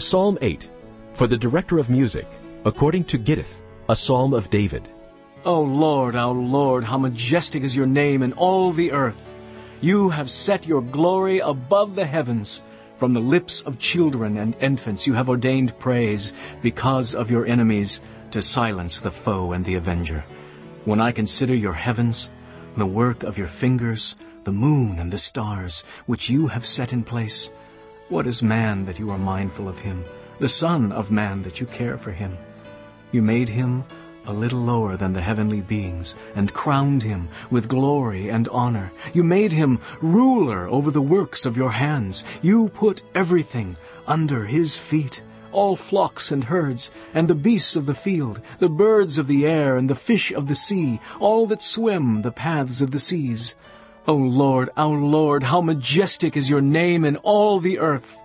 Psalm 8, for the director of music, according to Gittith, a psalm of David. O Lord, our Lord, how majestic is your name in all the earth. You have set your glory above the heavens. From the lips of children and infants you have ordained praise because of your enemies to silence the foe and the avenger. When I consider your heavens, the work of your fingers, the moon and the stars, which you have set in place, what is man that you are mindful of him, the son of man that you care for him? You made him a little lower than the heavenly beings, and crowned him with glory and honor. You made him ruler over the works of your hands. You put everything under his feet all flocks and herds, and the beasts of the field, the birds of the air, and the fish of the sea, all that swim the paths of the seas. O Lord, our Lord, how majestic is your name in all the earth!